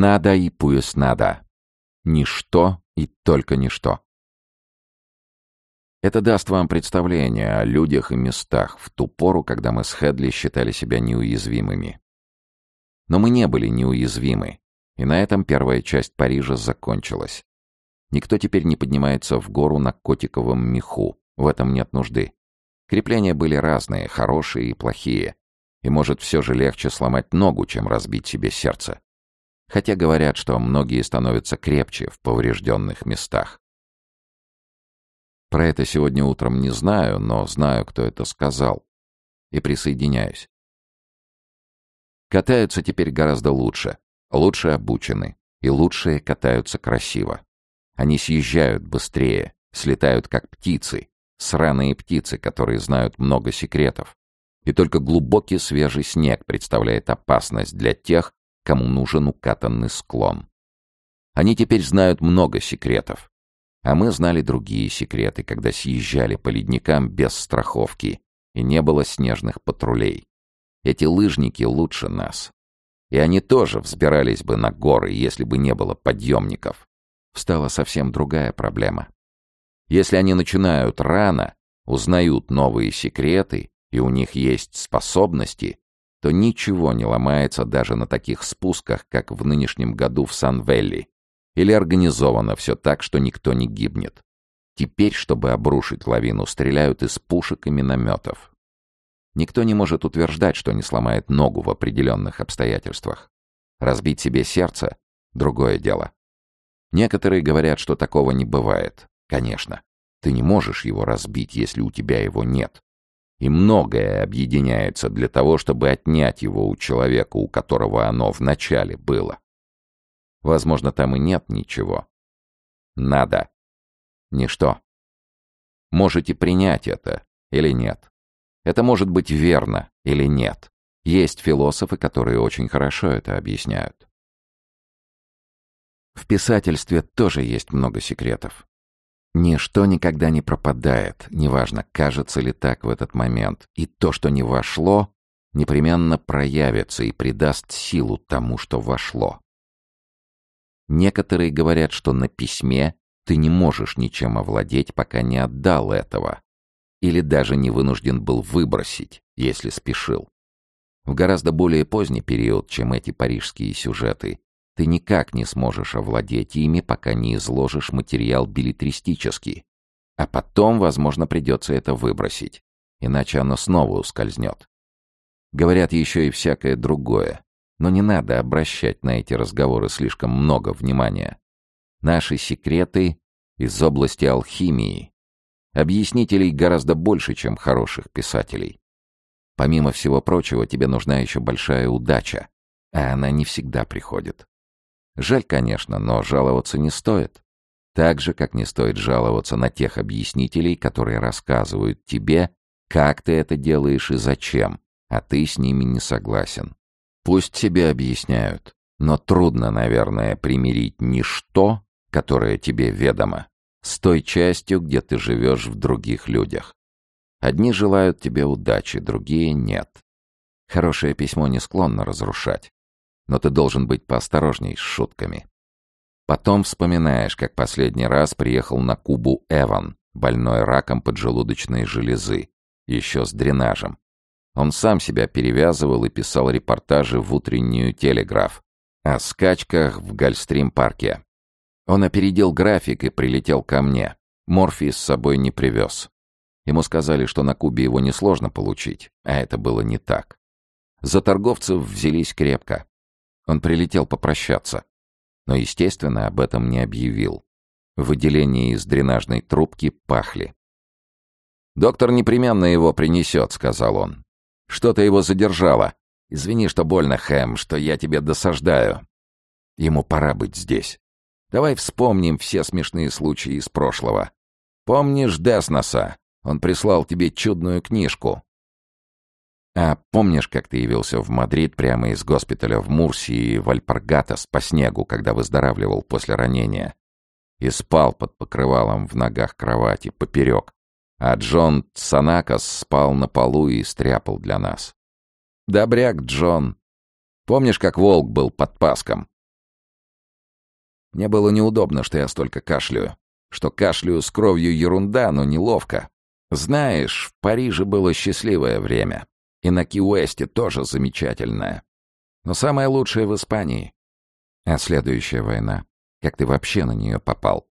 Надо и пусть надо. Ничто и только ничто. Это даст вам представление о людях и местах в ту пору, когда мы с Хедли считали себя неуязвимыми. Но мы не были неуязвимы, и на этом первая часть Парижа закончилась. Никто теперь не поднимается в гору на котиковом меху, в этом нет нужды. Крепления были разные, хорошие и плохие, и может все же легче сломать ногу, чем разбить себе сердце. Хотя говорят, что многие становятся крепче в поврежденных местах. Про это сегодня утром не знаю, но знаю, кто это сказал. И присоединяюсь. Катаются теперь гораздо лучше. Лучше обучены. И лучшие катаются красиво. Они съезжают быстрее, слетают как птицы. Сраные птицы, которые знают много секретов. И только глубокий свежий снег представляет опасность для тех, кому нужен укатанный склон. Они теперь знают много секретов. А мы знали другие секреты, когда съезжали по ледникам без страховки, и не было снежных патрулей. Эти лыжники лучше нас. И они тоже взбирались бы на горы, если бы не было подъемников. Встала совсем другая проблема. Если они начинают рано, узнают новые секреты, и у них есть способности, то ничего не ломается даже на таких спусках, как в нынешнем году в Сан-Велли, или организовано все так, что никто не гибнет. Теперь, чтобы обрушить лавину, стреляют из пушек и минометов. Никто не может утверждать, что не сломает ногу в определенных обстоятельствах. Разбить себе сердце — другое дело. Некоторые говорят, что такого не бывает. Конечно, ты не можешь его разбить, если у тебя его нет. И многое объединяется для того, чтобы отнять его у человека, у которого оно вначале было. Возможно, там и нет ничего. Надо. Ничто. Можете принять это или нет. Это может быть верно или нет. Есть философы, которые очень хорошо это объясняют. В писательстве тоже есть много секретов. Ничто никогда не пропадает, неважно, кажется ли так в этот момент, и то, что не вошло, непременно проявится и придаст силу тому, что вошло. Некоторые говорят, что на письме ты не можешь ничем овладеть, пока не отдал этого. Или даже не вынужден был выбросить, если спешил. В гораздо более поздний период, чем эти парижские сюжеты, ты никак не сможешь овладеть ими, пока не изложишь материал билетристический. А потом, возможно, придется это выбросить, иначе оно снова ускользнет. Говорят еще и всякое другое. Но не надо обращать на эти разговоры слишком много внимания. Наши секреты из области алхимии. Объяснителей гораздо больше, чем хороших писателей. Помимо всего прочего, тебе нужна еще большая удача, а она не всегда приходит. Жаль, конечно, но жаловаться не стоит. Так же, как не стоит жаловаться на тех объяснителей, которые рассказывают тебе, как ты это делаешь и зачем, а ты с ними не согласен. Пусть тебе объясняют, но трудно, наверное, примирить ничто, которое тебе ведомо, с той частью, где ты живешь в других людях. Одни желают тебе удачи, другие — нет. Хорошее письмо не склонно разрушать, но ты должен быть поосторожней с шутками. Потом вспоминаешь, как последний раз приехал на Кубу Эван, больной раком поджелудочной железы, еще с дренажем. Он сам себя перевязывал и писал репортажи в утреннюю «Телеграф» о скачках в Гольстрим-парке. Он опередил график и прилетел ко мне. Морфий с собой не привез. Ему сказали, что на Кубе его несложно получить, а это было не так. За торговцев взялись крепко. Он прилетел попрощаться. Но, естественно, об этом не объявил. Выделения из дренажной трубки пахли. «Доктор непременно его принесет», — сказал он. Что-то его задержало. Извини, что больно, Хэм, что я тебе досаждаю. Ему пора быть здесь. Давай вспомним все смешные случаи из прошлого. Помнишь Десноса? Он прислал тебе чудную книжку. А помнишь, как ты явился в Мадрид прямо из госпиталя в Мурсии в Альпаргатос по снегу, когда выздоравливал после ранения? И спал под покрывалом в ногах кровати, поперек, а Джон Цанакас спал на полу и стряпал для нас. Добряк Джон. Помнишь, как волк был под паском? Мне было неудобно, что я столько кашляю. Что кашляю с кровью ерунда, но неловко. Знаешь, в Париже было счастливое время. И на Ки-Уэсте тоже замечательное. Но самое лучшее в Испании. А следующая война? Как ты вообще на нее попал?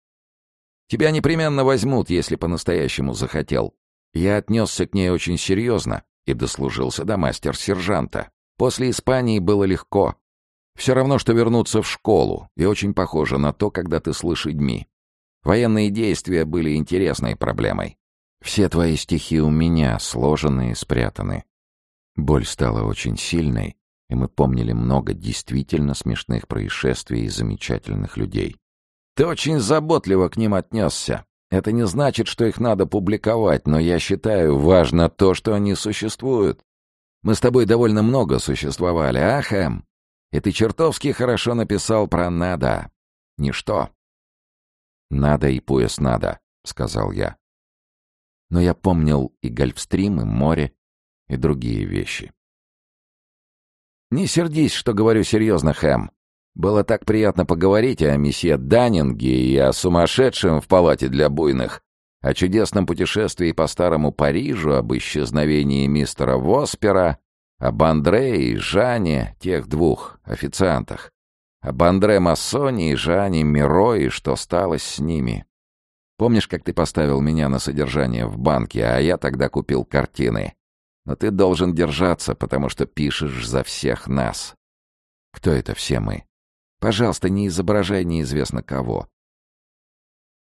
Тебя непременно возьмут, если по-настоящему захотел. Я отнесся к ней очень серьезно и дослужился до мастер-сержанта. После Испании было легко. Все равно, что вернуться в школу, и очень похоже на то, когда ты с лошадьми. Военные действия были интересной проблемой. Все твои стихи у меня сложены и спрятаны. Боль стала очень сильной, и мы помнили много действительно смешных происшествий и замечательных людей. Ты очень заботливо к ним отнесся. Это не значит, что их надо публиковать, но я считаю, важно то, что они существуют. Мы с тобой довольно много существовали, а, Хэм? И ты чертовски хорошо написал про «надо». Ничто. «Надо и пояс надо», — сказал я. Но я помнил и Гольфстрим, и море, и другие вещи. «Не сердись, что говорю серьезно, Хэм. Было так приятно поговорить о месье Даннинге и о сумасшедшем в палате для буйных, о чудесном путешествии по старому Парижу, об исчезновении мистера Воспера, об Андре и Жане, тех двух официантах, об Андре Массоне и Жане Миро и что стало с ними. Помнишь, как ты поставил меня на содержание в банке, а я тогда купил картины? Но ты должен держаться, потому что пишешь за всех нас. Кто это все мы? Пожалуйста, не изображай неизвестно кого.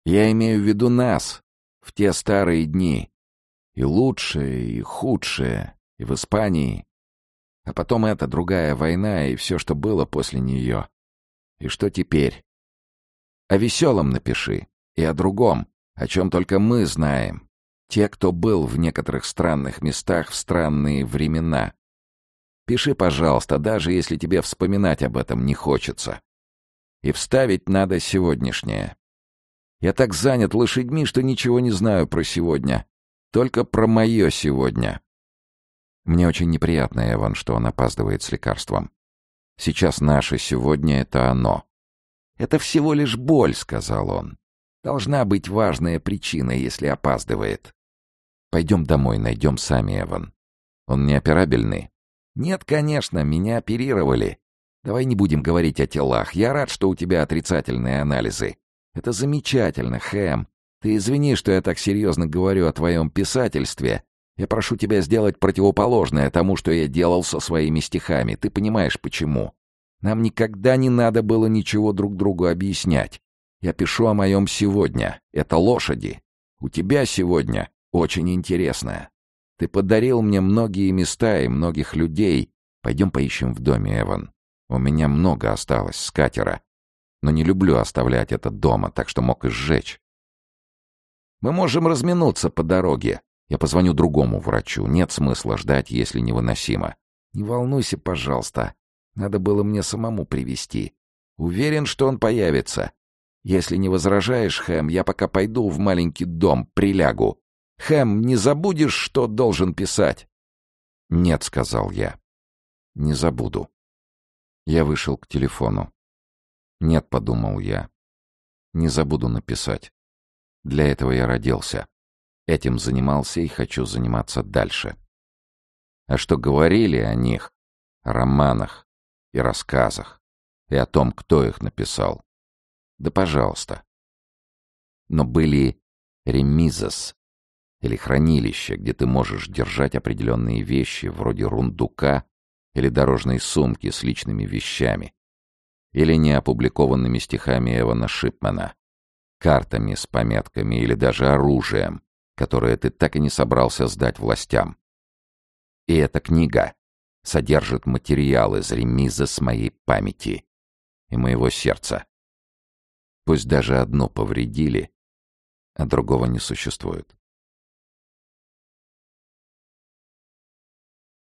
Я имею в виду нас, в те старые дни. И лучшее, и худшее, и в Испании. А потом эта другая война и все, что было после нее. И что теперь? О веселом напиши. И о другом, о чем только мы знаем. Те, кто был в некоторых странных местах в странные времена. Пиши, пожалуйста, даже если тебе вспоминать об этом не хочется. И вставить надо сегодняшнее. Я так занят лошадьми, что ничего не знаю про сегодня. Только про мое сегодня. Мне очень неприятно, Эван, что он опаздывает с лекарством. Сейчас наше сегодня — это оно. «Это всего лишь боль», — сказал он. «Должна быть важная причина, если опаздывает». «Пойдем домой, найдем сами, Эван. Он не операбельный?» «Нет, конечно, меня оперировали. Давай не будем говорить о телах. Я рад, что у тебя отрицательные анализы. Это замечательно, Хэм. Ты извини, что я так серьезно говорю о твоем писательстве. Я прошу тебя сделать противоположное тому, что я делал со своими стихами. Ты понимаешь, почему? Нам никогда не надо было ничего друг другу объяснять. Я пишу о моем сегодня. Это лошади. У тебя сегодня очень интересное. Ты подарил мне многие места и многих людей. Пойдем поищем в доме, Эван. У меня много осталось с катера. Но не люблю оставлять это дома, так что мог и сжечь. Мы можем разминуться по дороге. Я позвоню другому врачу. Нет смысла ждать, если невыносимо. Не волнуйся, пожалуйста. Надо было мне самому привести. Уверен, что он появится. Если не возражаешь, Хэм, я пока пойду в маленький дом, прилягу. Хэм, не забудешь, что должен писать?» «Нет», — сказал я. «Не забуду». Я вышел к телефону. «Нет», — подумал я. «Не забуду написать. Для этого я родился. Этим занимался и хочу заниматься дальше». А что говорили о них, о романах и рассказах, и о том, кто их написал? Да пожалуйста. Но были ремизос, или хранилище, где ты можешь держать определенные вещи, вроде рундука или дорожной сумки с личными вещами, или неопубликованными стихами Эвана Шипмана, картами с пометками или даже оружием, которое ты так и не собрался сдать властям. И эта книга содержит материал из ремиза с моей памяти и моего сердца. Пусть даже одно повредили, а другого не существует.